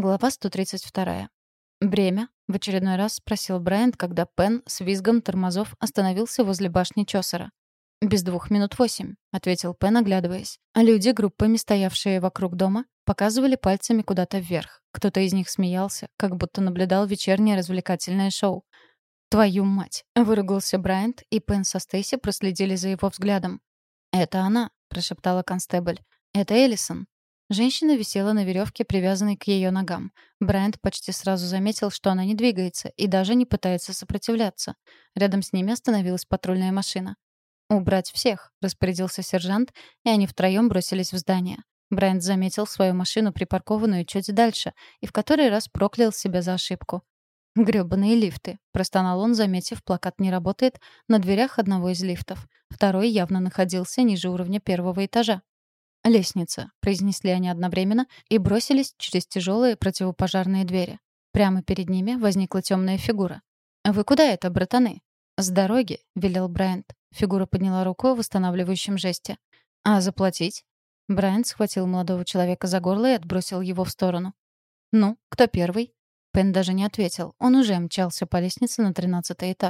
Глава 132. «Бремя?» — в очередной раз спросил Брайант, когда Пен с визгом тормозов остановился возле башни Чосера. «Без двух минут восемь», — ответил Пен, оглядываясь. А люди, группами стоявшие вокруг дома, показывали пальцами куда-то вверх. Кто-то из них смеялся, как будто наблюдал вечернее развлекательное шоу. «Твою мать!» — выругался Брайант, и Пен со Стейси проследили за его взглядом. «Это она», — прошептала констебль. «Это Эллисон». Женщина висела на веревке, привязанной к ее ногам. Брайант почти сразу заметил, что она не двигается и даже не пытается сопротивляться. Рядом с ними остановилась патрульная машина. «Убрать всех», — распорядился сержант, и они втроем бросились в здание. Брайант заметил свою машину, припаркованную чуть дальше, и в который раз проклял себя за ошибку. «Грёбаные лифты», — простонал он, заметив, плакат не работает на дверях одного из лифтов. Второй явно находился ниже уровня первого этажа. «Лестница», — произнесли они одновременно и бросились через тяжелые противопожарные двери. Прямо перед ними возникла темная фигура. «Вы куда это, братаны?» «С дороги», — велел Брайант. Фигура подняла руку в восстанавливающем жесте. «А заплатить?» Брайан схватил молодого человека за горло и отбросил его в сторону. «Ну, кто первый?» Пен даже не ответил. Он уже мчался по лестнице на тринадцатый этаж.